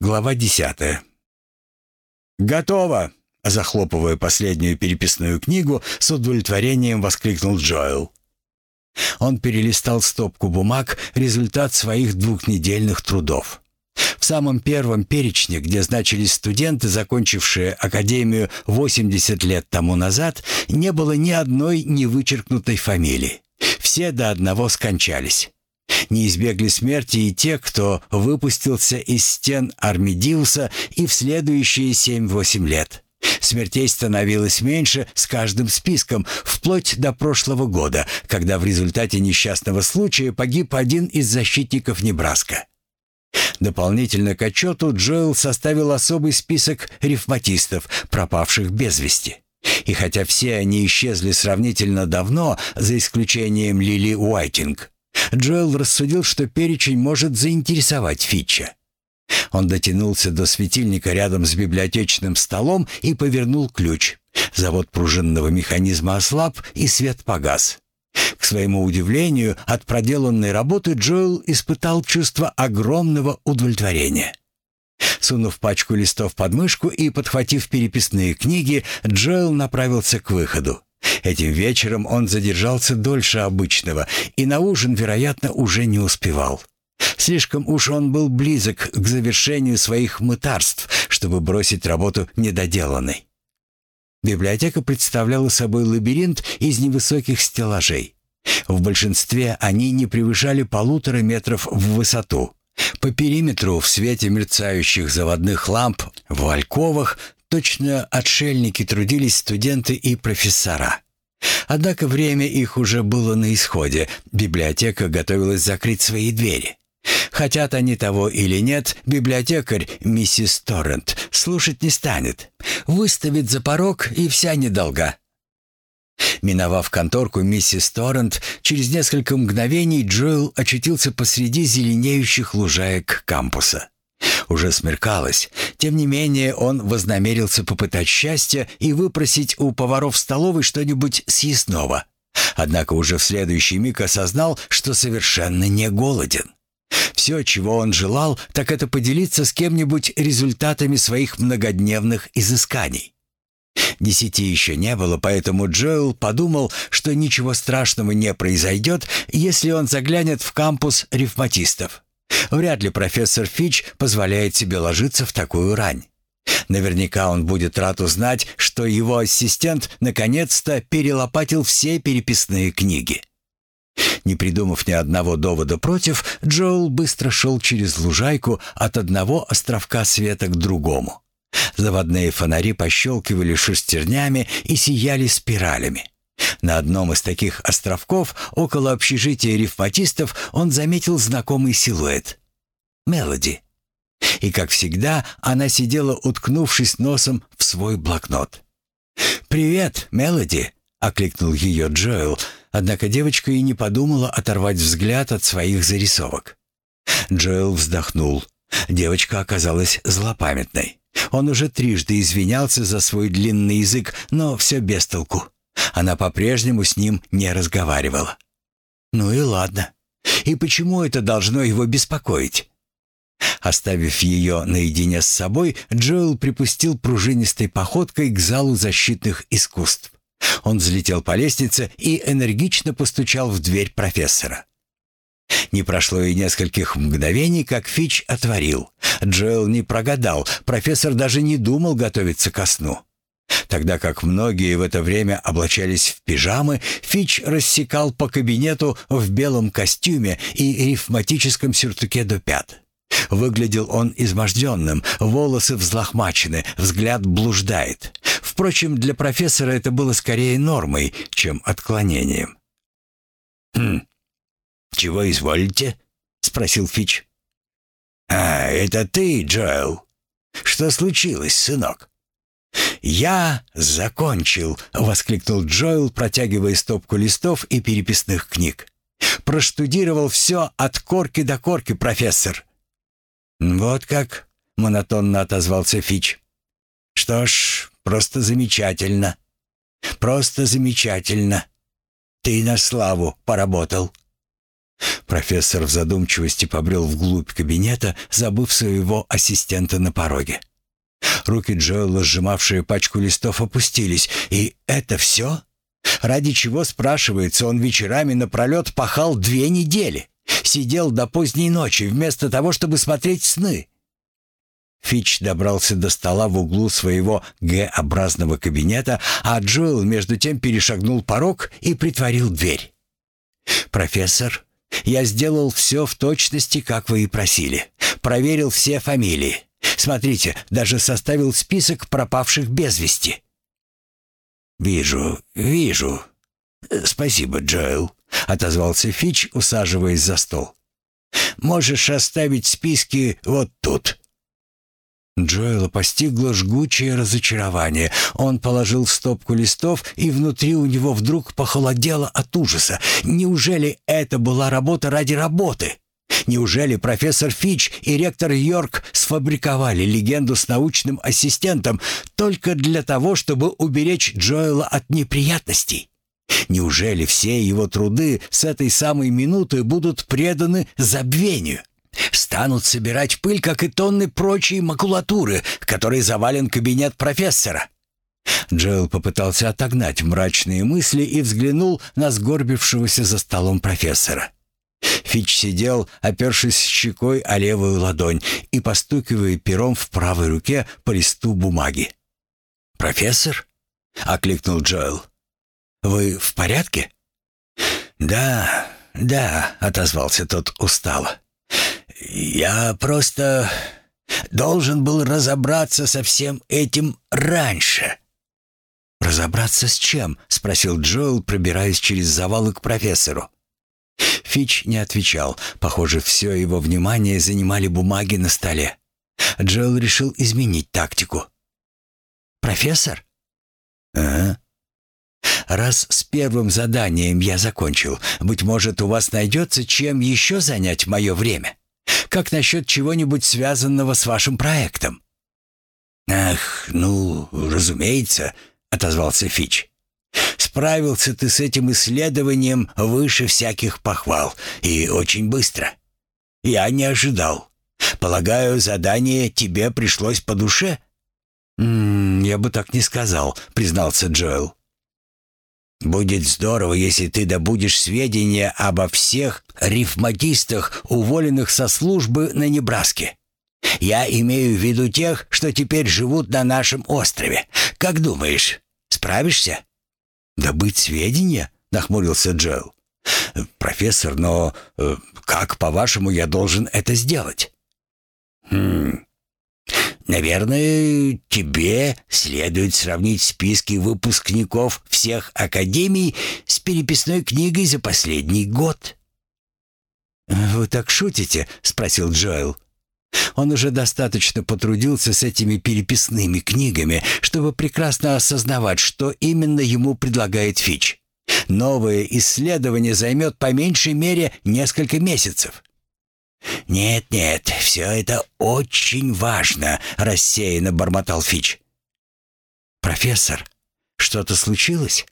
Глава десятая. «Готово!» — захлопывая последнюю переписную книгу, с удовлетворением воскликнул Джоэл. Он перелистал стопку бумаг, результат своих двухнедельных трудов. В самом первом перечне, где значились студенты, закончившие академию 80 лет тому назад, не было ни одной невычеркнутой фамилии. Все до одного скончались. Не избегли смерти и те, кто выпустился из стен Армидиуса и в следующие 7-8 лет. Смертей становилось меньше с каждым списком, вплоть до прошлого года, когда в результате несчастного случая погиб один из защитников Небраска. Дополнительно к отчету Джоэл составил особый список рифматистов, пропавших без вести. И хотя все они исчезли сравнительно давно, за исключением Лили Уайтинг, Джоэл рассудил, что перечень может заинтересовать Фитча. Он дотянулся до светильника рядом с библиотечным столом и повернул ключ. Завод пружинного механизма ослаб, и свет погас. К своему удивлению, от проделанной работы Джоэл испытал чувство огромного удовлетворения. Сунув пачку листов под мышку и подхватив переписные книги, Джоэл направился к выходу. Этим вечером он задержался дольше обычного и на ужин, вероятно, уже не успевал. Слишком уж он был близок к завершению своих мытарств, чтобы бросить работу недоделанной. Библиотека представляла собой лабиринт из невысоких стеллажей. В большинстве они не превышали полутора метров в высоту. По периметру в свете мерцающих заводных ламп в альковах точно отшельники трудились студенты и профессора. Однако время их уже было на исходе, библиотека готовилась закрыть свои двери. Хотят они того или нет, библиотекарь миссис Торрент слушать не станет. Выставит за порог и вся недолга. Миновав конторку миссис Торрент, через несколько мгновений Джоэл очутился посреди зеленеющих лужаек кампуса. Уже смеркалось. Тем не менее, он вознамерился попытать счастье и выпросить у поваров столовой что-нибудь съестного. Однако уже в следующий миг осознал, что совершенно не голоден. Все, чего он желал, так это поделиться с кем-нибудь результатами своих многодневных изысканий. Десяти еще не было, поэтому Джоэл подумал, что ничего страшного не произойдет, если он заглянет в кампус рифматистов. Вряд ли профессор Фич позволяет себе ложиться в такую рань. Наверняка он будет рад узнать, что его ассистент наконец-то перелопатил все переписные книги. Не придумав ни одного довода против, Джоэл быстро шел через лужайку от одного островка света к другому. Заводные фонари пощелкивали шестернями и сияли спиралями. На одном из таких островков, около общежития рифматистов, он заметил знакомый силуэт. Мелоди. И, как всегда, она сидела, уткнувшись носом в свой блокнот. «Привет, Мелоди!» — окликнул ее Джоэл, однако девочка и не подумала оторвать взгляд от своих зарисовок. Джоэл вздохнул. Девочка оказалась злопамятной. Он уже трижды извинялся за свой длинный язык, но все без толку. Она по-прежнему с ним не разговаривала. Ну и ладно. И почему это должно его беспокоить? Оставив ее наедине с собой, Джоэл припустил пружинистой походкой к залу защитных искусств. Он взлетел по лестнице и энергично постучал в дверь профессора. Не прошло и нескольких мгновений, как Фич отворил. Джоэл не прогадал, профессор даже не думал готовиться ко сну. Тогда как многие в это время облачались в пижамы, Фич рассекал по кабинету в белом костюме и рифматическом сюртуке до пят. Выглядел он изможденным, волосы взлохмачены, взгляд блуждает. Впрочем, для профессора это было скорее нормой, чем отклонением. «Хм, чего изволите?» — спросил Фич. «А, это ты, Джоэл. Что случилось, сынок?» «Я закончил!» — воскликнул Джоэл, протягивая стопку листов и переписных книг. «Проштудировал все от корки до корки, профессор». «Вот как?» — монотонно отозвался Фич. «Что ж, просто замечательно. Просто замечательно. Ты на славу поработал». Профессор в задумчивости побрел вглубь кабинета, забыв своего ассистента на пороге. Руки Джоэла, сжимавшие пачку листов, опустились. «И это все? Ради чего, спрашивается, он вечерами напролет пахал две недели? Сидел до поздней ночи, вместо того, чтобы смотреть сны?» Фич добрался до стола в углу своего Г-образного кабинета, а Джоэл между тем перешагнул порог и притворил дверь. «Профессор, я сделал все в точности, как вы и просили. Проверил все фамилии. Смотрите, даже составил список пропавших без вести». «Вижу, вижу. Спасибо, Джоэл», — отозвался Фич, усаживаясь за стол. «Можешь оставить списки вот тут». Джоэла постигло жгучее разочарование. Он положил стопку листов, и внутри у него вдруг похолодело от ужаса. Неужели это была работа ради работы? Неужели профессор Фич и ректор Йорк сфабриковали легенду с научным ассистентом только для того, чтобы уберечь Джоэла от неприятностей? Неужели все его труды с этой самой минуты будут преданы забвению? Станут собирать пыль, как и тонны прочей макулатуры, которой завален кабинет профессора. Джоэл попытался отогнать мрачные мысли и взглянул на сгорбившегося за столом профессора. Фич сидел, опершись щекой о левую ладонь и постукивая пером в правой руке по листу бумаги. «Профессор?» — окликнул Джоэл. «Вы в порядке?» «Да, да», — отозвался тот устало. «Я просто должен был разобраться со всем этим раньше». «Разобраться с чем?» — спросил Джоэл, пробираясь через завалы к профессору. Фич не отвечал. Похоже, все его внимание занимали бумаги на столе. Джоэл решил изменить тактику. «Профессор?» «Ага». «Раз с первым заданием я закончил, быть может, у вас найдется чем еще занять мое время? Как насчет чего-нибудь связанного с вашим проектом?» «Ах, ну, разумеется», — отозвался Фич. «Справился ты с этим исследованием выше всяких похвал и очень быстро. Я не ожидал. Полагаю, задание тебе пришлось по душе?» «М -м, «Я бы так не сказал», — признался Джоэл. Будет здорово, если ты добудешь сведения обо всех рифматистах, уволенных со службы на Небраске. Я имею в виду тех, что теперь живут на нашем острове. Как думаешь, справишься?» «Добыть сведения?» — нахмурился Джоэл. «Профессор, но э, как, по-вашему, я должен это сделать?» «Хм, Наверное, тебе следует сравнить списки выпускников всех академий с переписной книгой за последний год. «Вы так шутите?» — спросил Джоэл. Он уже достаточно потрудился с этими переписными книгами, чтобы прекрасно осознавать, что именно ему предлагает Фич. Новое исследование займет по меньшей мере несколько месяцев. «Нет-нет, все это очень важно», — рассеянно бормотал Фич. «Профессор, что-то случилось?»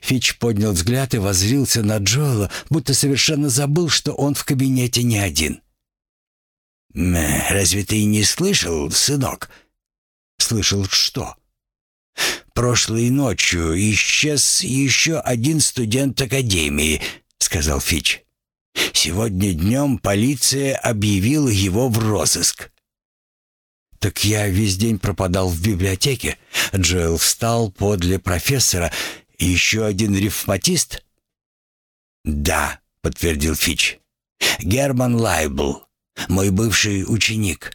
Фич поднял взгляд и воззрился на Джоэла, будто совершенно забыл, что он в кабинете не один. «Разве ты не слышал, сынок?» «Слышал что?» «Прошлой ночью исчез еще один студент Академии», — сказал Фич. Сегодня днем полиция объявила его в розыск. «Так я весь день пропадал в библиотеке». Джоэл встал подле профессора. «Еще один рифматист?» «Да», — подтвердил Фич. «Герман Лайбл, мой бывший ученик».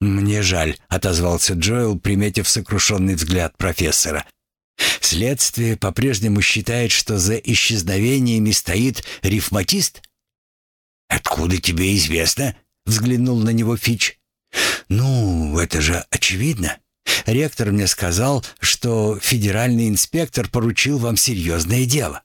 «Мне жаль», — отозвался Джоэл, приметив сокрушенный взгляд профессора. Следствие по-прежнему считает, что за исчезновениями стоит рифматист? Откуда тебе известно? взглянул на него Фич. Ну, это же очевидно. Ректор мне сказал, что федеральный инспектор поручил вам серьезное дело.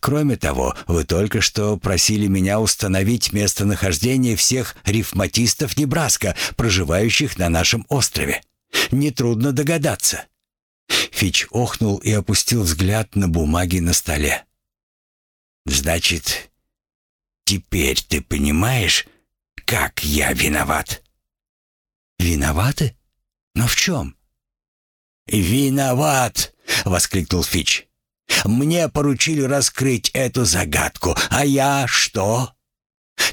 Кроме того, вы только что просили меня установить местонахождение всех рифматистов Небраска, проживающих на нашем острове. Нетрудно догадаться. Фич охнул и опустил взгляд на бумаги на столе. «Значит, теперь ты понимаешь, как я виноват?» «Виноваты? Но в чем?» «Виноват!» — воскликнул Фич. «Мне поручили раскрыть эту загадку, а я что?»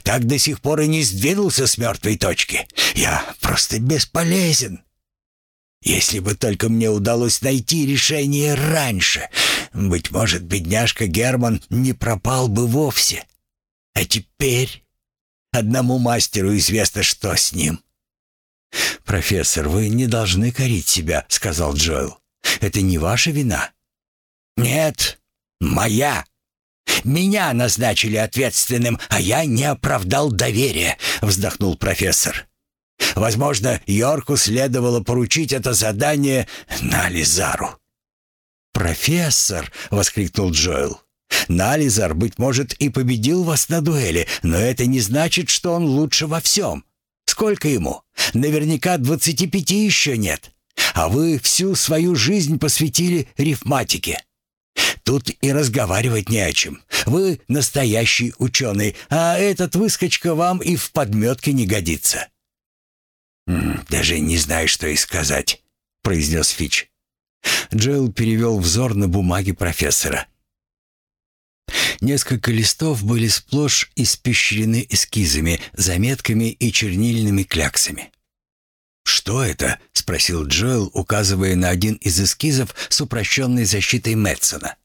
Так до сих пор и не сдвинулся с мертвой точки. Я просто бесполезен. Если бы только мне удалось найти решение раньше, быть может, бедняжка Герман не пропал бы вовсе. А теперь одному мастеру известно, что с ним. «Профессор, вы не должны корить себя», — сказал Джоэл. «Это не ваша вина». «Нет, моя. Меня назначили ответственным, а я не оправдал доверия», — вздохнул профессор. «Возможно, Йорку следовало поручить это задание Нализару». «Профессор!» — воскликнул Джоэл. «Нализар, быть может, и победил вас на дуэли, но это не значит, что он лучше во всем. Сколько ему? Наверняка двадцати пяти еще нет. А вы всю свою жизнь посвятили рифматике. Тут и разговаривать не о чем. Вы настоящий ученый, а этот выскочка вам и в подметке не годится». «Даже не знаю, что и сказать», — произнес Фич. Джилл перевел взор на бумаги профессора. Несколько листов были сплошь испещрены эскизами, заметками и чернильными кляксами. «Что это?» — спросил Джоэл, указывая на один из эскизов с упрощенной защитой Мэтсона.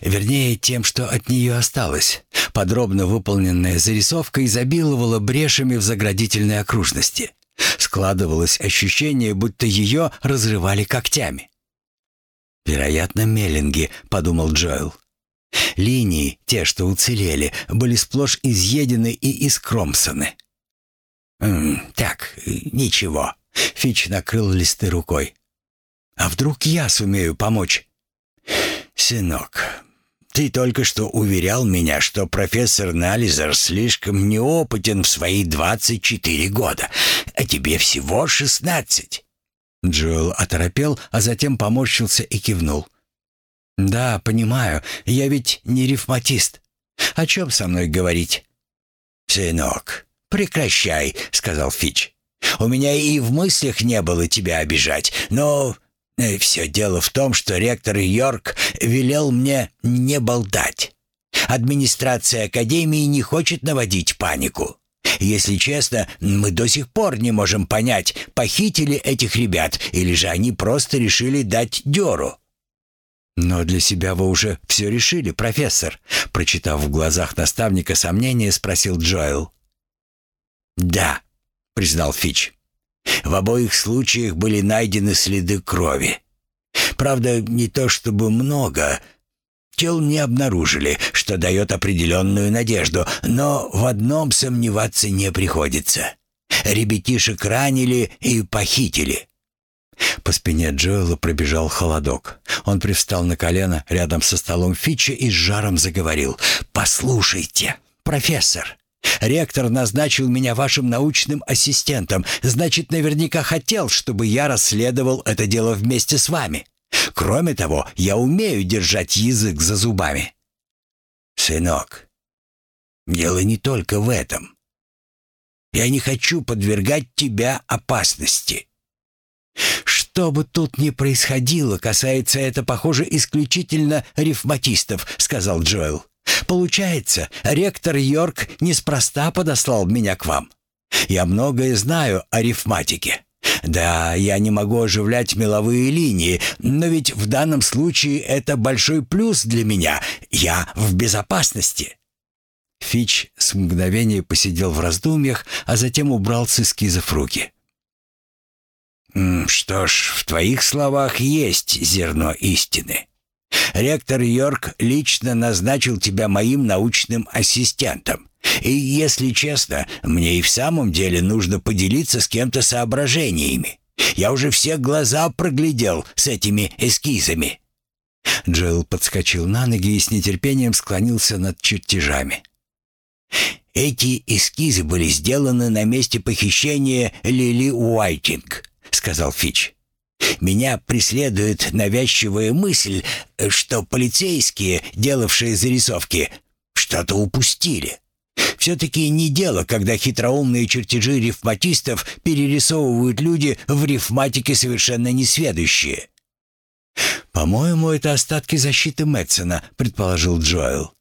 Вернее, тем, что от нее осталось. Подробно выполненная зарисовка изобиловала брешами в заградительной окружности. Складывалось ощущение, будто ее разрывали когтями. «Вероятно, меллинги», — подумал Джоэл. Линии, те, что уцелели, были сплошь изъедены и искромсаны. «М «Так, ничего», — Фич накрыл листы рукой. «А вдруг я сумею помочь?» «Сынок, ты только что уверял меня, что профессор Нализер слишком неопытен в свои 24 года, а тебе всего 16». Джоэл оторопел, а затем поморщился и кивнул. «Да, понимаю, я ведь не рифматист. О чем со мной говорить?» «Сынок, прекращай», — сказал Фич. «У меня и в мыслях не было тебя обижать, но э, все дело в том, что ректор Йорк велел мне не болтать. Администрация Академии не хочет наводить панику. Если честно, мы до сих пор не можем понять, похитили этих ребят или же они просто решили дать дёру. «Но для себя вы уже все решили, профессор», — прочитав в глазах наставника сомнения, спросил Джоэл. «Да», — признал Фич. «В обоих случаях были найдены следы крови. Правда, не то чтобы много. Тел не обнаружили, что дает определенную надежду, но в одном сомневаться не приходится. Ребятишек ранили и похитили». По спине Джоэла пробежал холодок. Он привстал на колено рядом со столом Фитча и с жаром заговорил. «Послушайте, профессор, ректор назначил меня вашим научным ассистентом. Значит, наверняка хотел, чтобы я расследовал это дело вместе с вами. Кроме того, я умею держать язык за зубами». «Сынок, дело не только в этом. Я не хочу подвергать тебя опасности». Что бы тут ни происходило, касается это, похоже, исключительно рифматистов, сказал Джоэл. Получается, ректор Йорк неспроста подослал меня к вам. Я многое знаю о рифматике. Да, я не могу оживлять меловые линии, но ведь в данном случае это большой плюс для меня. Я в безопасности. Фич с мгновения посидел в раздумьях, а затем убрал с эскизов руки. «Что ж, в твоих словах есть зерно истины. Ректор Йорк лично назначил тебя моим научным ассистентом. И, если честно, мне и в самом деле нужно поделиться с кем-то соображениями. Я уже все глаза проглядел с этими эскизами». Джилл подскочил на ноги и с нетерпением склонился над чертежами. «Эти эскизы были сделаны на месте похищения Лили Уайтинг сказал Фич. «Меня преследует навязчивая мысль, что полицейские, делавшие зарисовки, что-то упустили. Все-таки не дело, когда хитроумные чертежи рифматистов перерисовывают люди в рифматике совершенно несведущие. «По-моему, это остатки защиты Мэтсона», — предположил Джоэл.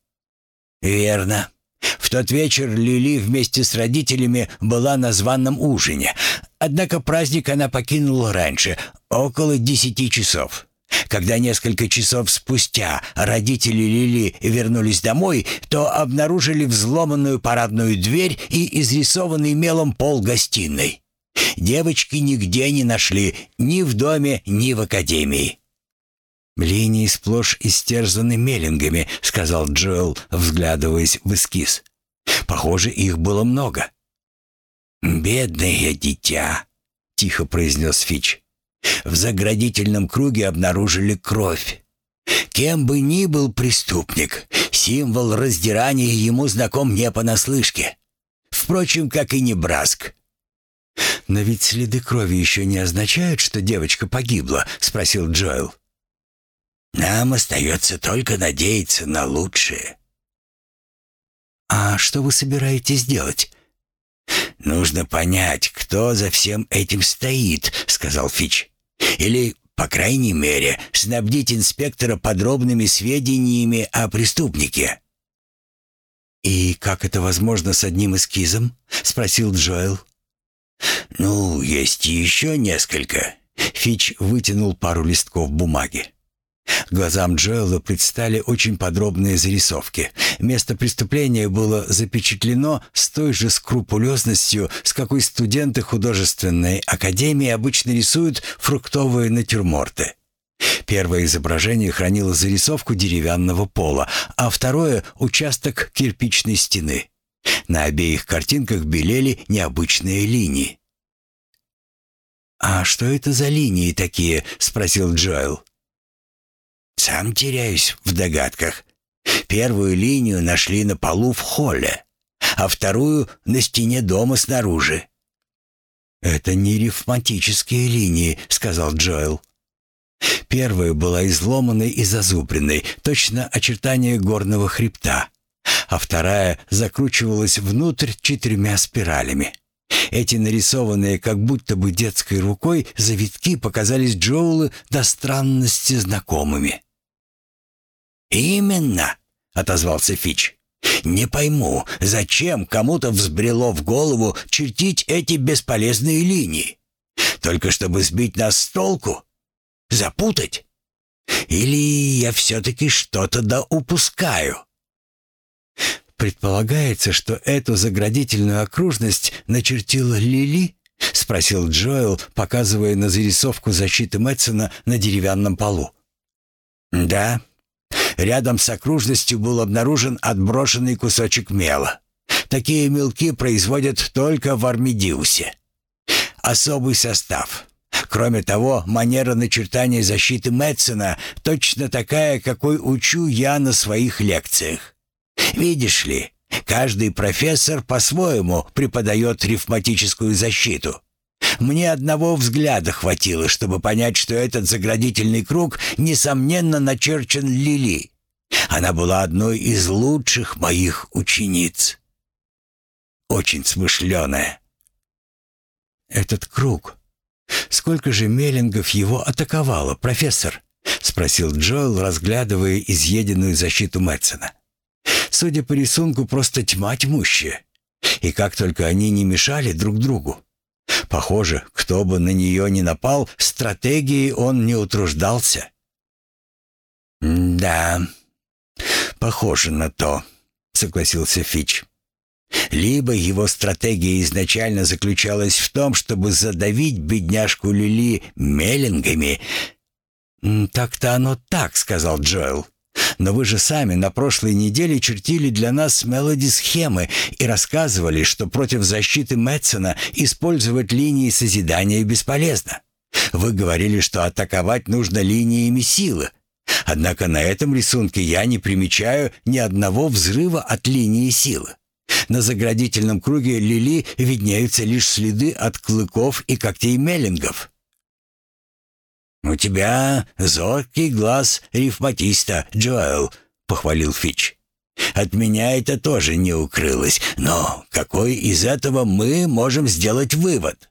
«Верно. В тот вечер Лили вместе с родителями была на званном ужине. Однако праздник она покинула раньше, около десяти часов. Когда несколько часов спустя родители Лили вернулись домой, то обнаружили взломанную парадную дверь и изрисованный мелом пол гостиной. Девочки нигде не нашли, ни в доме, ни в академии. «Линии сплошь истерзаны меллингами», — сказал Джоэл, взглядываясь в эскиз. «Похоже, их было много». «Бедное дитя», — тихо произнес Фич. «В заградительном круге обнаружили кровь. Кем бы ни был преступник, символ раздирания ему знаком не понаслышке. Впрочем, как и Небраск». «Но ведь следы крови еще не означают, что девочка погибла?» — спросил Джоэл. Нам остается только надеяться на лучшее. А что вы собираетесь делать? Нужно понять, кто за всем этим стоит, сказал Фич. Или, по крайней мере, снабдить инспектора подробными сведениями о преступнике. «И как это возможно с одним эскизом?» — спросил Джоэл. «Ну, есть еще несколько». Фич вытянул пару листков бумаги. Глазам Джоэла предстали очень подробные зарисовки. Место преступления было запечатлено с той же скрупулезностью, с какой студенты художественной академии обычно рисуют фруктовые натюрморты. Первое изображение хранило зарисовку деревянного пола, а второе — участок кирпичной стены. На обеих картинках белели необычные линии. «А что это за линии такие?» — спросил Джоэл. Сам теряюсь в догадках. Первую линию нашли на полу в холле, а вторую — на стене дома снаружи. «Это не рифматические линии», — сказал Джоэл. Первая была изломанной и зазубренной, точно очертания горного хребта, а вторая закручивалась внутрь четырьмя спиралями. Эти нарисованные как будто бы детской рукой завитки показались Джоулу до странности знакомыми. «Именно», — отозвался Фич. «Не пойму, зачем кому-то взбрело в голову чертить эти бесполезные линии? Только чтобы сбить нас с толку? Запутать? Или я все-таки что-то да упускаю?» «Предполагается, что эту заградительную окружность начертила Лили?» — спросил Джоэл, показывая на зарисовку защиты Мэтсона на деревянном полу. «Да, Рядом с окружностью был обнаружен отброшенный кусочек мела. Такие мелки производят только в Армидиусе. Особый состав. Кроме того, манера начертания защиты Мэтсона точно такая, какой учу я на своих лекциях. Видишь ли, каждый профессор по-своему преподает рифматическую защиту. Мне одного взгляда хватило, чтобы понять, что этот заградительный круг, несомненно, начерчен Лили. Она была одной из лучших моих учениц. Очень смышленая. «Этот круг. Сколько же Меллингов его атаковало, профессор?» — спросил Джоэл, разглядывая изъеденную защиту Мэтсона. «Судя по рисунку, просто тьма тьмущая. И как только они не мешали друг другу. Похоже, кто бы на нее ни напал, стратегией он не утруждался. «Да, похоже на то», — согласился Фич. «Либо его стратегия изначально заключалась в том, чтобы задавить бедняжку Лили меллингами». «Так-то оно так», — сказал Джоэл. Но вы же сами на прошлой неделе чертили для нас мелоди-схемы и рассказывали, что против защиты Мэтсона использовать линии созидания бесполезно. Вы говорили, что атаковать нужно линиями силы. Однако на этом рисунке я не примечаю ни одного взрыва от линии силы. На заградительном круге Лили виднеются лишь следы от клыков и когтей меллингов. «У тебя зоркий глаз рифматиста, Джоэл», — похвалил Фич. От меня это тоже не укрылось, но какой из этого мы можем сделать вывод?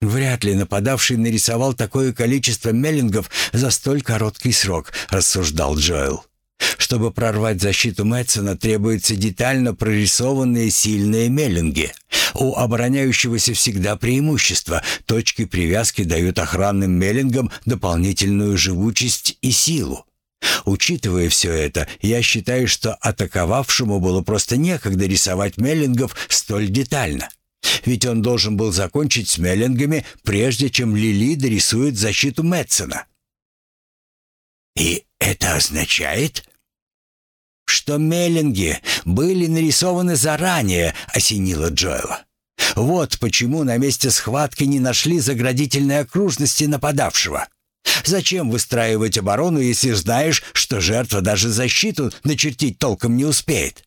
Вряд ли нападавший нарисовал такое количество меллингов за столь короткий срок, рассуждал Джоэл. Чтобы прорвать защиту Мэтсона, требуются детально прорисованные сильные меллинги. У обороняющегося всегда преимущество. Точки привязки дают охранным меллингам дополнительную живучесть и силу. Учитывая все это, я считаю, что атаковавшему было просто некогда рисовать меллингов столь детально. Ведь он должен был закончить с меллингами, прежде чем Лили дорисует защиту Мэтсона. «И это означает?» «Что меллинги были нарисованы заранее», — осенило Джоэла. «Вот почему на месте схватки не нашли заградительной окружности нападавшего». Зачем выстраивать оборону, если знаешь, что жертва даже защиту начертить толком не успеет?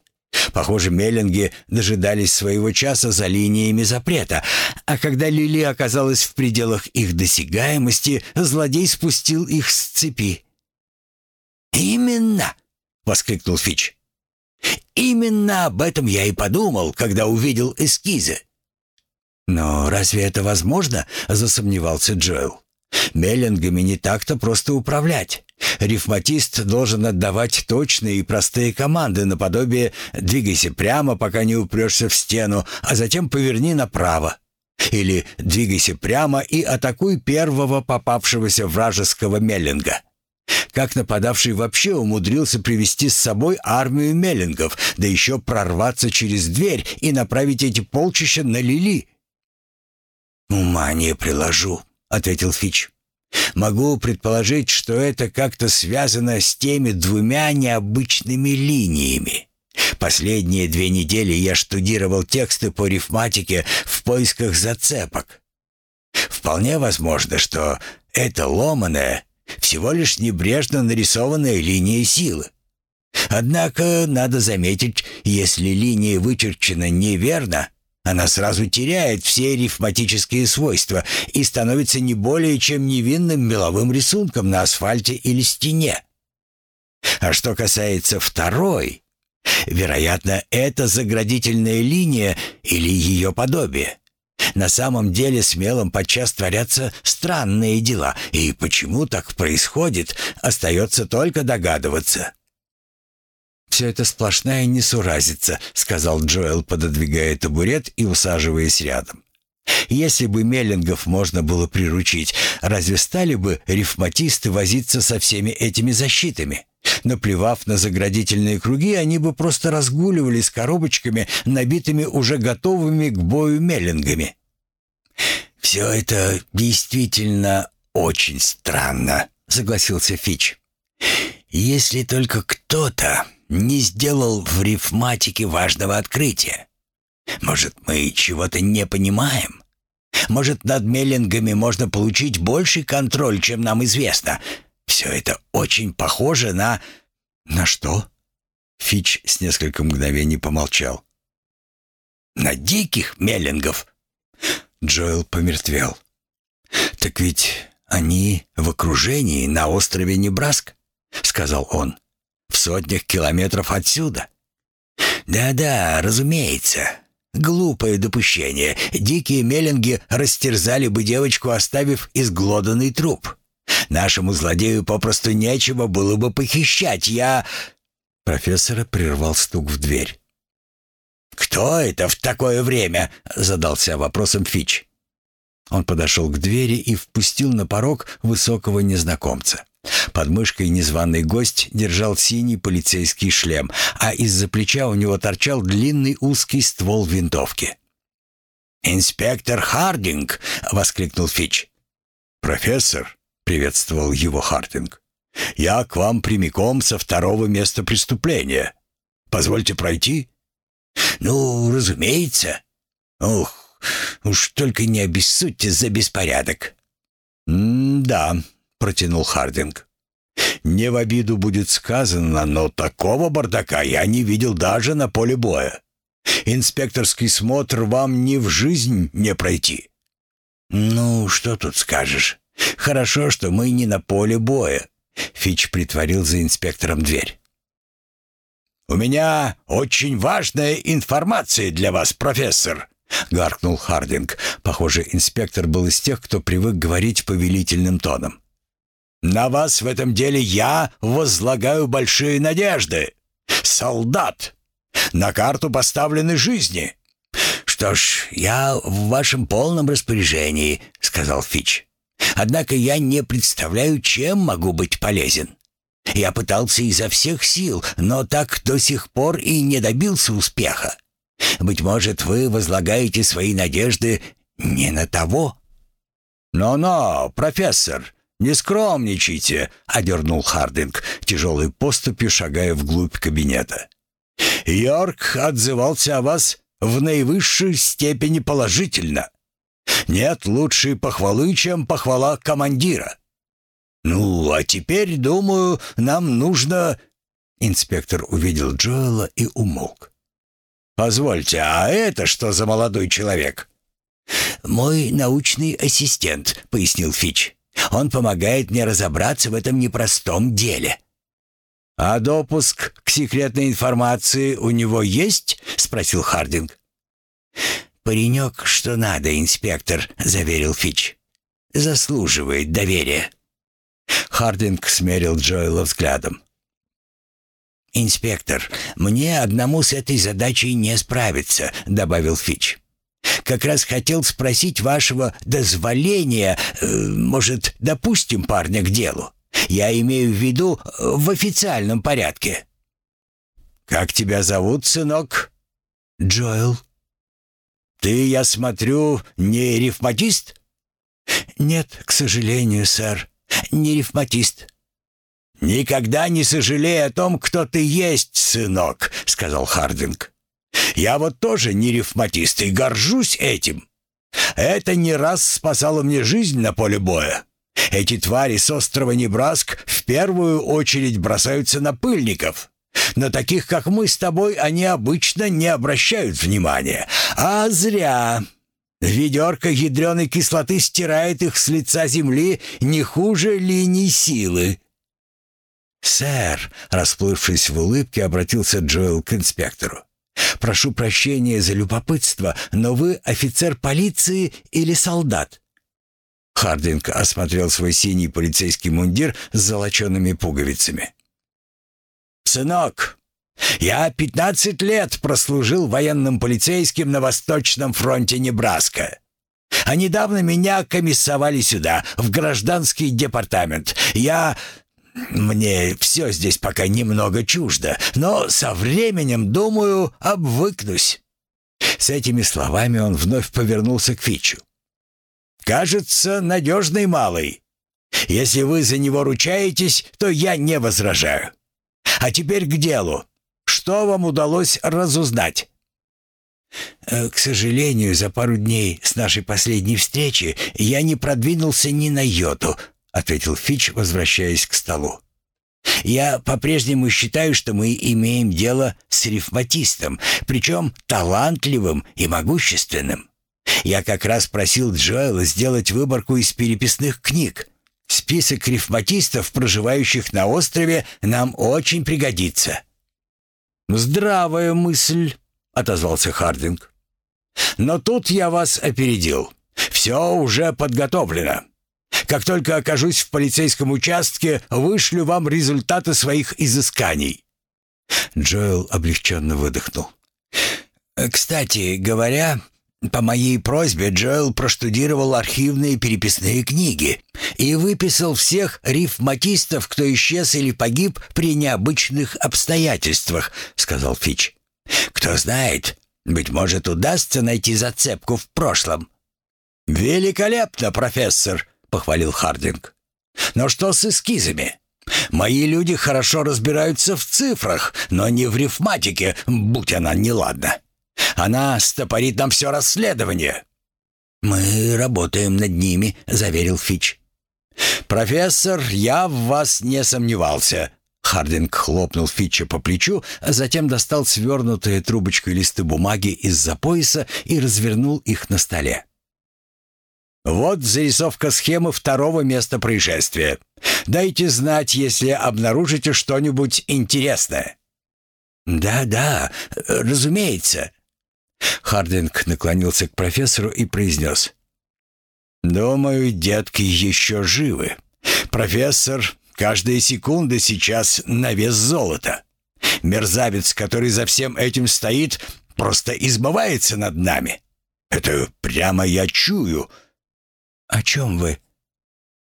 Похоже, меллинги дожидались своего часа за линиями запрета, а когда Лили оказалась в пределах их досягаемости, злодей спустил их с цепи. «Именно!» — воскликнул Фич. «Именно об этом я и подумал, когда увидел эскизы». «Но разве это возможно?» — засомневался Джоэл. Меллингами не так-то просто управлять. Рифматист должен отдавать точные и простые команды наподобие «двигайся прямо, пока не упрешься в стену, а затем поверни направо». Или «двигайся прямо и атакуй первого попавшегося вражеского Меллинга». Как нападавший вообще умудрился привести с собой армию Меллингов, да еще прорваться через дверь и направить эти полчища на Лили? «Ума не приложу», ответил Фич. Могу предположить, что это как-то связано с теми двумя необычными линиями. Последние две недели я штудировал тексты по рифматике в поисках зацепок. Вполне возможно, что это ломаная, всего лишь небрежно нарисованная линия силы. Однако, надо заметить, если линия вычерчена неверно, она сразу теряет все рифматические свойства и становится не более чем невинным меловым рисунком на асфальте или стене. А что касается второй, вероятно, это заградительная линия или ее подобие. На самом деле смелым подчас творятся странные дела, и почему так происходит, остается только догадываться. «Все это сплошная несуразица», — сказал Джоэл, пододвигая табурет и усаживаясь рядом. «Если бы Меллингов можно было приручить, разве стали бы рифматисты возиться со всеми этими защитами?» Наплевав на заградительные круги, они бы просто разгуливали с коробочками, набитыми уже готовыми к бою меллингами. «Все это действительно очень странно», — согласился Фич. «Если только кто-то не сделал в рифматике важного открытия. Может, мы чего-то не понимаем? Может, над меллингами можно получить больший контроль, чем нам известно? Все это очень похоже на... На что? Фич с несколько мгновений помолчал. На диких меллингов. Джоэл помертвел. «Так ведь они в окружении на острове Небраск», — сказал он в сотнях километров отсюда. Да-да, разумеется. Глупое допущение. Дикие меллинги растерзали бы девочку, оставив изглоданный труп. Нашему злодею попросту нечего было бы похищать. Я...» Профессора прервал стук в дверь. «Кто это в такое время?» — задался вопросом Фич. Он подошел к двери и впустил на порог высокого незнакомца. Под мышкой незваный гость держал синий полицейский шлем, а из-за плеча у него торчал длинный узкий ствол винтовки. «Инспектор Хардинг!» — воскликнул Фич. «Профессор!» — приветствовал его Хардинг. «Я к вам прямиком со второго места преступления. Позвольте пройти?» «Ну, разумеется. Ух, уж только не обессудьте за беспорядок». «М-да», протянул Хардинг. «Не в обиду будет сказано, но такого бардака я не видел даже на поле боя. Инспекторский смотр вам ни в жизнь не пройти». «Ну, что тут скажешь? Хорошо, что мы не на поле боя». Фич притворил за инспектором дверь. «У меня очень важная информация для вас, профессор», — гаркнул Хардинг. Похоже, инспектор был из тех, кто привык говорить повелительным тоном. «На вас в этом деле я возлагаю большие надежды. Солдат! На карту поставлены жизни!» «Что ж, я в вашем полном распоряжении», — сказал Фич. «Однако я не представляю, чем могу быть полезен. Я пытался изо всех сил, но так до сих пор и не добился успеха. Быть может, вы возлагаете свои надежды не на того?» «Но-но, профессор, не скромничайте», — одернул Хардинг, тяжелой поступью шагая вглубь кабинета. «Йорк отзывался о вас в наивысшей степени положительно. Нет лучшей похвалы, чем похвала командира. Ну, а теперь, думаю, нам нужно...» Инспектор увидел Джоэла и умолк. «Позвольте, а это что за молодой человек?» «Мой научный ассистент», — пояснил Фич. «Он помогает мне разобраться в этом непростом деле». «А допуск к секретной информации у него есть?» — спросил Хардинг. «Паренек, что надо, инспектор», — заверил Фич. «Заслуживает доверия». Хардинг смерил Джоэла взглядом. «Инспектор, мне одному с этой задачей не справиться», — добавил Фич. «Как раз хотел спросить вашего дозволения, э, может, допустим парня к делу? Я имею в виду э, в официальном порядке». «Как тебя зовут, сынок?» «Джоэл». «Ты, я смотрю, не рифматист?» «Нет, к сожалению, сэр, не рифматист». «Никогда не сожалей о том, кто ты есть, сынок», — сказал Хардинг. «Я вот тоже не рифматист и горжусь этим. Это не раз спасало мне жизнь на поле боя. Эти твари с острова Небраск в первую очередь бросаются на пыльников. На таких, как мы с тобой, они обычно не обращают внимания. А зря. Ведерко ядреной кислоты стирает их с лица земли не хуже линий силы. «Сэр», — расплывшись в улыбке, обратился Джоэл к инспектору. «Прошу прощения за любопытство, но вы офицер полиции или солдат?» Хардинг осмотрел свой синий полицейский мундир с золочеными пуговицами. «Сынок, я пятнадцать лет прослужил военным полицейским на Восточном фронте Небраска. А недавно меня комиссовали сюда, в гражданский департамент. Я мне все здесь пока немного чуждо, но со временем, думаю, обвыкнусь». С этими словами он вновь повернулся к Фичу. «Кажется, надежный малый. Если вы за него ручаетесь, то я не возражаю. А теперь к делу. Что вам удалось разузнать?» «Э, «К сожалению, за пару дней с нашей последней встречи я не продвинулся ни на йоту», ответил Фич, возвращаясь к столу. «Я по-прежнему считаю, что мы имеем дело с рифматистом, причем талантливым и могущественным. Я как раз просил Джоэла сделать выборку из переписных книг. Список рифматистов, проживающих на острове, нам очень пригодится». «Здравая мысль», — отозвался Хардинг. «Но тут я вас опередил. Все уже подготовлено. Как только окажусь в полицейском участке, вышлю вам результаты своих изысканий». Джоэл облегченно выдохнул. «Кстати говоря, по моей просьбе Джоэл проштудировал архивные переписные книги и выписал всех рифматистов, кто исчез или погиб при необычных обстоятельствах», — сказал Фич. «Кто знает, быть может, удастся найти зацепку в прошлом». «Великолепно, профессор!» похвалил Хардинг. «Но что с эскизами? Мои люди хорошо разбираются в цифрах, но не в рифматике, будь она неладна. Она стопорит нам все расследование». «Мы работаем над ними», — заверил Фич. «Профессор, я в вас не сомневался». Хардинг хлопнул Фитча по плечу, а затем достал свернутые трубочкой листы бумаги из-за пояса и развернул их на столе. Вот зарисовка схемы второго места происшествия. Дайте знать, если обнаружите что-нибудь интересное. «Да-да, разумеется». Хардинг наклонился к профессору и произнес. «Думаю, детки еще живы. Профессор, каждая секунда сейчас на вес золота. Мерзавец, который за всем этим стоит, просто избывается над нами. Это прямо я чую». «О чем вы?»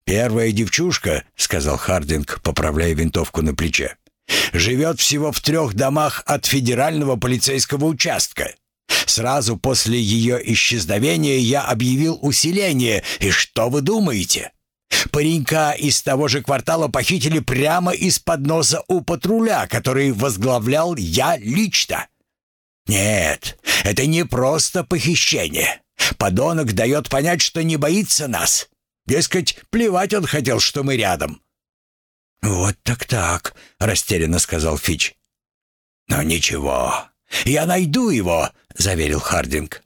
«Первая девчушка», — сказал Хардинг, поправляя винтовку на плече, «живет всего в трех домах от федерального полицейского участка. Сразу после ее исчезновения я объявил усиление, и что вы думаете?» Паренька из того же квартала похитили прямо из-под носа у патруля, который возглавлял я лично. Нет, это не просто похищение. Подонок дает понять, что не боится нас. Дескать, плевать он хотел, что мы рядом». «Вот так-так», — растерянно сказал Фич. «Но ничего, я найду его», — заверил Хардинг.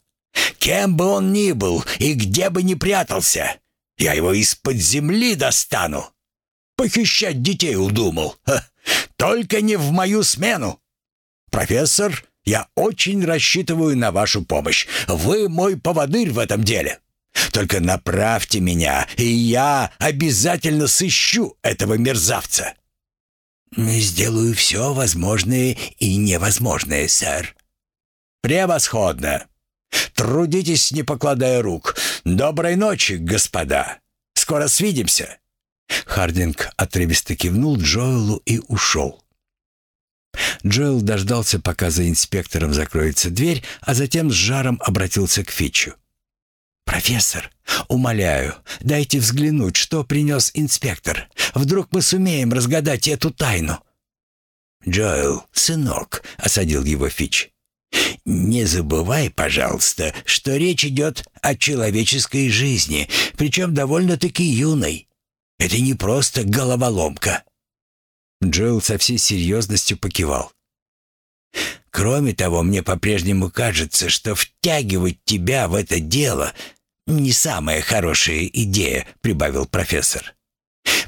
«Кем бы он ни был и где бы ни прятался, я его из-под земли достану. Похищать детей удумал. Ха, только не в мою смену. Профессор, я очень рассчитываю на вашу помощь. Вы мой поводырь в этом деле. Только направьте меня, и я обязательно сыщу этого мерзавца». «Сделаю все возможное и невозможное, сэр». «Превосходно! Трудитесь, не покладая рук. Доброй ночи, господа. Скоро свидимся». Хардинг отрывисто кивнул Джоэлу и ушел. Джоэл дождался, пока за инспектором закроется дверь, а затем с жаром обратился к Фитчу. «Профессор, умоляю, дайте взглянуть, что принес инспектор. Вдруг мы сумеем разгадать эту тайну». «Джоэл, сынок», — осадил его Фич, — «не забывай, пожалуйста, что речь идет о человеческой жизни, причем довольно-таки юной. Это не просто головоломка». Джоэл со всей серьезностью покивал. Кроме того, мне по-прежнему кажется, что втягивать тебя в это дело не самая хорошая идея, прибавил профессор.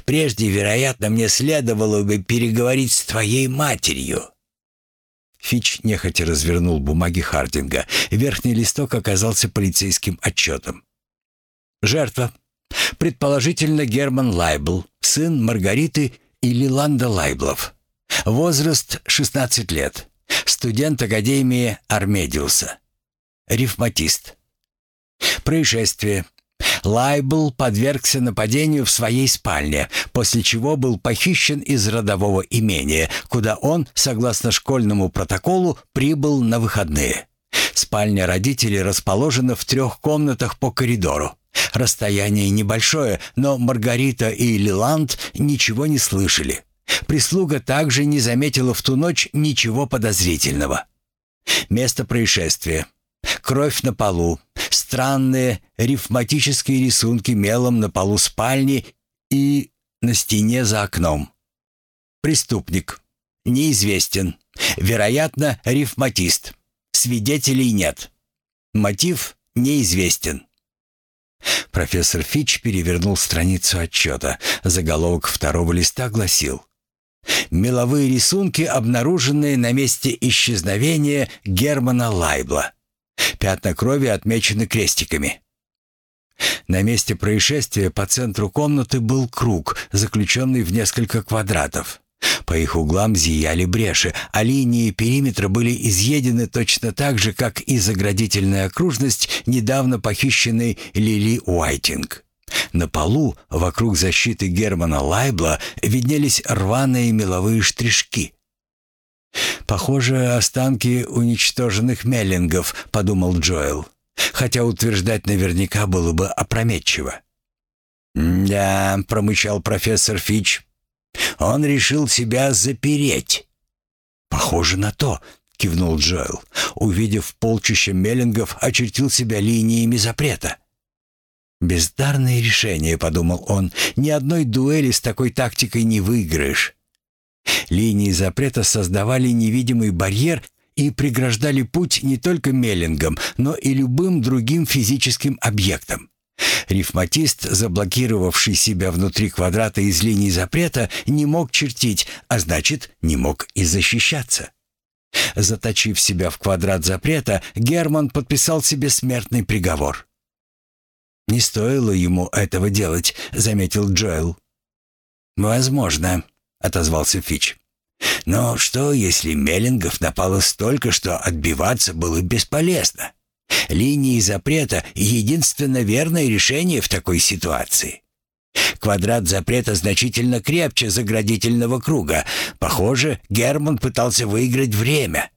Прежде, вероятно, мне следовало бы переговорить с твоей матерью. Фич нехотя развернул бумаги Хардинга. Верхний листок оказался полицейским отчетом. Жертва. Предположительно, Герман Лайбл, сын Маргариты и Лиланда Лайблов. Возраст 16 лет. Студент Академии Армедиуса. Рифматист. Происшествие. Лайбл подвергся нападению в своей спальне, после чего был похищен из родового имения, куда он, согласно школьному протоколу, прибыл на выходные. Спальня родителей расположена в трех комнатах по коридору. Расстояние небольшое, но Маргарита и Лиланд ничего не слышали. Прислуга также не заметила в ту ночь ничего подозрительного. Место происшествия. Кровь на полу, странные рифматические рисунки мелом на полу спальни и на стене за окном. Преступник. Неизвестен. Вероятно, рифматист. Свидетелей нет. Мотив неизвестен. Профессор Фич перевернул страницу отчета. Заголовок второго листа гласил Меловые рисунки, обнаруженные на месте исчезновения Германа Лайбла. Пятна крови отмечены крестиками. На месте происшествия по центру комнаты был круг, заключенный в несколько квадратов. По их углам зияли бреши, а линии периметра были изъедены точно так же, как и заградительная окружность недавно похищенной Лили Уайтинг. На полу, вокруг защиты Германа Лайбла, виднелись рваные меловые штришки. «Похоже, останки уничтоженных меллингов», — подумал Джоэл, хотя утверждать наверняка было бы опрометчиво. «Да», — промычал профессор Фич, — «он решил себя запереть». «Похоже на то», — кивнул Джоэл. Увидев полчища меллингов, очертил себя линиями запрета. «Бездарное решение», — подумал он. «Ни одной дуэли с такой тактикой не выиграешь». Линии запрета создавали невидимый барьер и преграждали путь не только меллингам, но и любым другим физическим объектам. Рифматист, заблокировавший себя внутри квадрата из линий запрета, не мог чертить, а значит, не мог и защищаться. Заточив себя в квадрат запрета, Герман подписал себе смертный приговор. «Не стоило ему этого делать», — заметил Джоэл. «Возможно», — отозвался Фич. «Но что, если Меллингов напало столько, что отбиваться было бесполезно? Линии запрета — единственно верное решение в такой ситуации. Квадрат запрета значительно крепче заградительного круга. Похоже, Герман пытался выиграть время.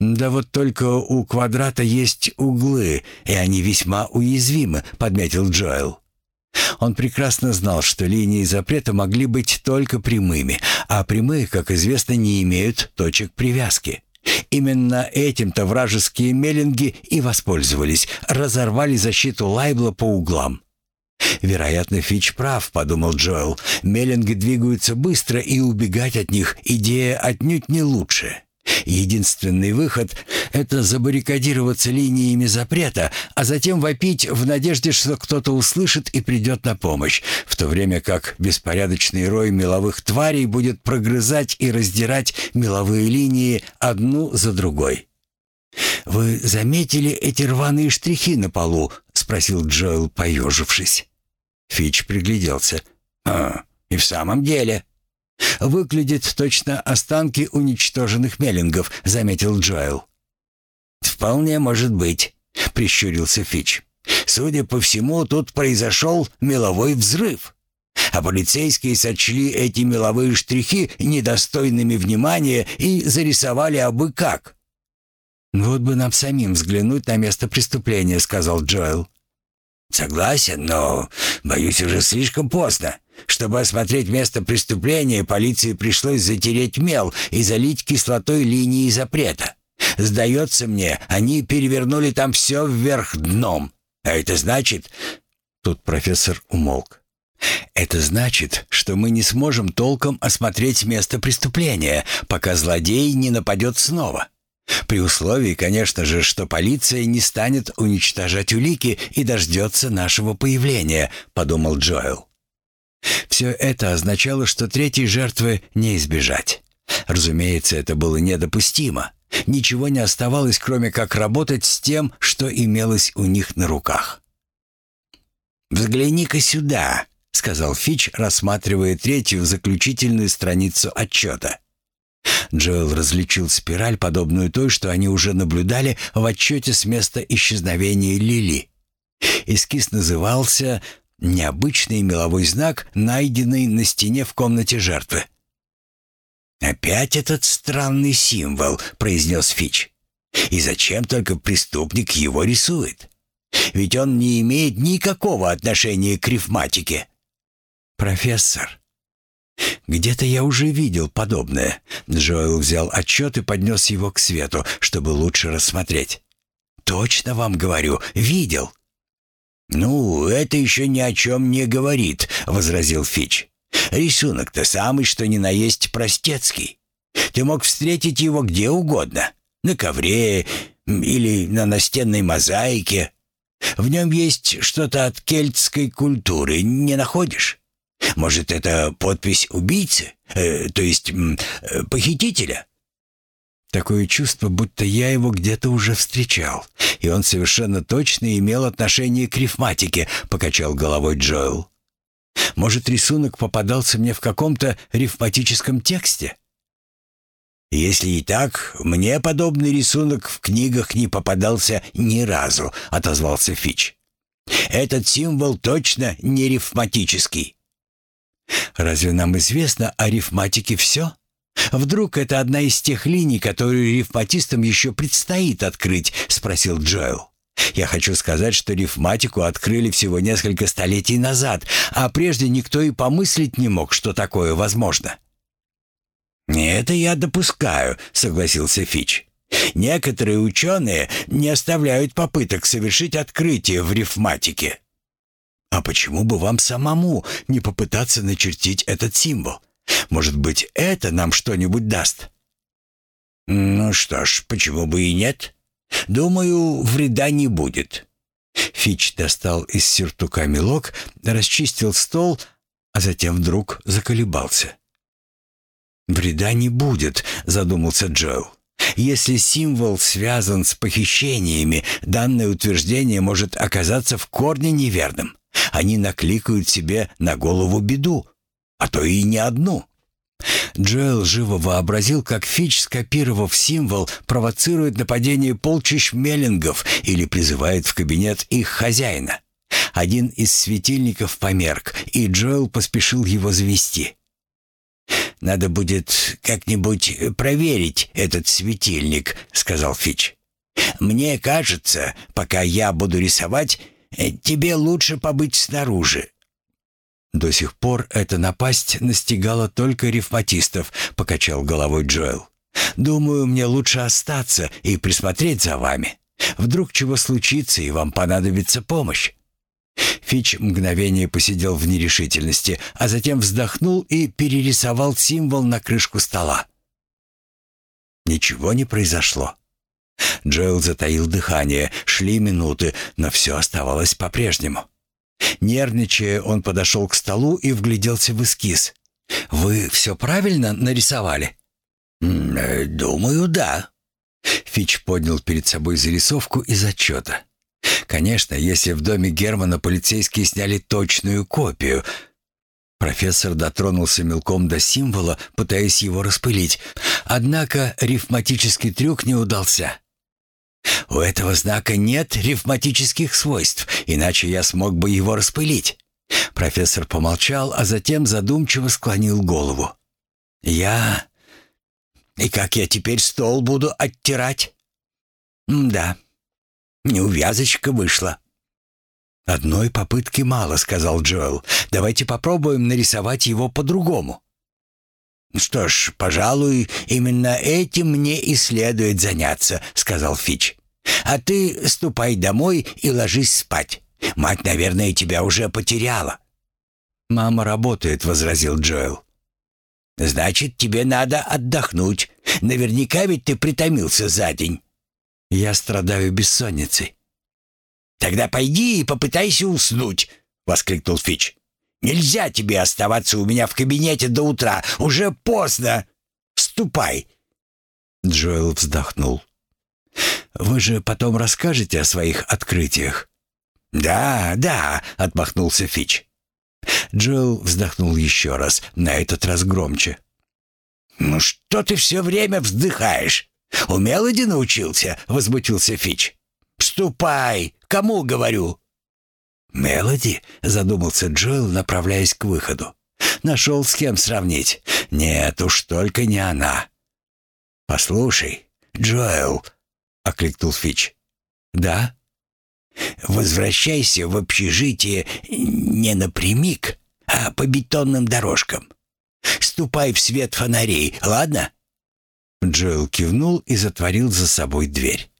«Да вот только у квадрата есть углы, и они весьма уязвимы», — подметил Джоэл. Он прекрасно знал, что линии запрета могли быть только прямыми, а прямые, как известно, не имеют точек привязки. Именно этим-то вражеские меллинги и воспользовались, разорвали защиту Лайбла по углам. «Вероятно, Фич прав», — подумал Джоэл. «Меллинги двигаются быстро, и убегать от них идея отнюдь не лучшая. Единственный выход — это забаррикадироваться линиями запрета, а затем вопить в надежде, что кто-то услышит и придет на помощь, в то время как беспорядочный рой меловых тварей будет прогрызать и раздирать меловые линии одну за другой. «Вы заметили эти рваные штрихи на полу?» — спросил Джоэл, поежившись. Фич пригляделся. «А, и в самом деле...» «Выглядит точно останки уничтоженных меллингов», — заметил Джоэл. «Вполне может быть», — прищурился Фич. «Судя по всему, тут произошел меловой взрыв. А полицейские сочли эти меловые штрихи недостойными внимания и зарисовали абы как». «Вот бы нам самим взглянуть на место преступления», — сказал Джоэл. «Согласен, но, боюсь, уже слишком поздно. Чтобы осмотреть место преступления, полиции пришлось затереть мел и залить кислотой линии запрета. Сдается мне, они перевернули там все вверх дном. А это значит...» Тут профессор умолк. «Это значит, что мы не сможем толком осмотреть место преступления, пока злодей не нападет снова. При условии, конечно же, что полиция не станет уничтожать улики и дождется нашего появления», — подумал Джоэл. Все это означало, что третьей жертвы не избежать. Разумеется, это было недопустимо. Ничего не оставалось, кроме как работать с тем, что имелось у них на руках. «Взгляни-ка сюда», — сказал Фич, рассматривая третью заключительную страницу отчета. Джоэл различил спираль, подобную той, что они уже наблюдали в отчете с места исчезновения Лили. Эскиз назывался «Необычный меловой знак, найденный на стене в комнате жертвы». «Опять этот странный символ», — произнес Фич. «И зачем только преступник его рисует? Ведь он не имеет никакого отношения к рифматике». «Профессор», «Где-то я уже видел подобное». Джоэл взял отчет и поднес его к свету, чтобы лучше рассмотреть. «Точно вам говорю, видел». «Ну, это еще ни о чем не говорит», — возразил Фич. «Рисунок-то самый, что ни на есть простецкий. Ты мог встретить его где угодно. На ковре или на настенной мозаике. В нем есть что-то от кельтской культуры, не находишь?» Может, это подпись убийцы? Э, то есть э, похитителя?» Такое чувство, будто я его где-то уже встречал, и он совершенно точно имел отношение к рифматике, покачал головой Джоэл. Может, рисунок попадался мне в каком-то рифматическом тексте? «Если и так, мне подобный рисунок в книгах не попадался ни разу», — отозвался Фич. «Этот символ точно не рифматический. Разве нам известно о рифматике все? Вдруг это одна из тех линий, которые рифматистам еще предстоит открыть, спросил Джоэл. Я хочу сказать, что рифматику открыли всего несколько столетий назад, а прежде никто и помыслить не мог, что такое возможно. «Это я допускаю», — согласился Фич. «Некоторые ученые не оставляют попыток совершить открытие в рифматике». А почему бы вам самому не попытаться начертить этот символ? Может быть, это нам что-нибудь даст? Ну что ж, почему бы и нет? Думаю, вреда не будет. Фич достал из сюртука мелок, расчистил стол, а затем вдруг заколебался. «Вреда не будет», — задумался Джоэл. Если символ связан с похищениями, данное утверждение может оказаться в корне неверным. Они накликают себе на голову беду, а то и не одну. Джоэл живо вообразил, как Фич, скопировав символ, провоцирует нападение полчищ меллингов или призывает в кабинет их хозяина. Один из светильников померк, и Джоэл поспешил его завести. «Надо будет как-нибудь проверить этот светильник», — сказал Фич. «Мне кажется, пока я буду рисовать, тебе лучше побыть снаружи. «До сих пор эта напасть настигала только ревматистов», — покачал головой Джоэл. «Думаю, мне лучше остаться и присмотреть за вами. Вдруг чего случится, и вам понадобится помощь». Фич мгновение посидел в нерешительности, а затем вздохнул и перерисовал символ на крышку стола. Ничего не произошло. Джоэл затаил дыхание, шли минуты, но все оставалось по-прежнему. Нервничая, он подошел к столу и вгляделся в эскиз. «Вы все правильно нарисовали?» э, «Думаю, да». Фич поднял перед собой зарисовку из отчета. «Конечно, если в доме Германа полицейские сняли точную копию...» Профессор дотронулся мелком до символа, пытаясь его распылить. Однако рифматический трюк не удался. У этого знака нет рифматических свойств, иначе я смог бы его распылить. Профессор помолчал, а затем задумчиво склонил голову. Я... И как я теперь стол буду оттирать? да, неувязочка вышла. «Одной попытки мало», — сказал Джоэл. «Давайте попробуем нарисовать его по-другому». «Что ж, пожалуй, именно этим мне и следует заняться», — сказал Фич. «А ты ступай домой и ложись спать. Мать, наверное, тебя уже потеряла». «Мама работает», — возразил Джоэл. «Значит, тебе надо отдохнуть. Наверняка ведь ты притомился за день». «Я страдаю бессонницей». «Тогда пойди и попытайся уснуть», — воскликнул Фич. Нельзя тебе оставаться у меня в кабинете до утра. Уже поздно. Ступай. Джоэл вздохнул. Вы же потом расскажете о своих открытиях. Да, да, отмахнулся Фич. Джоэл вздохнул еще раз, на этот раз громче. «Ну что ты все время вздыхаешь? У Мелоди научился?» — возмутился Фич. «Ступай! Кому говорю?» «Мелоди?» — задумался Джоэл, направляясь к выходу. «Нашел с кем сравнить. Нет, уж только не она». «Послушай, Джоэл», — окликнул Фич. «Да?» «Возвращайся в общежитие не напрямик, а по бетонным дорожкам. Ступай в свет фонарей, ладно?» Джоэл кивнул и затворил за собой дверь.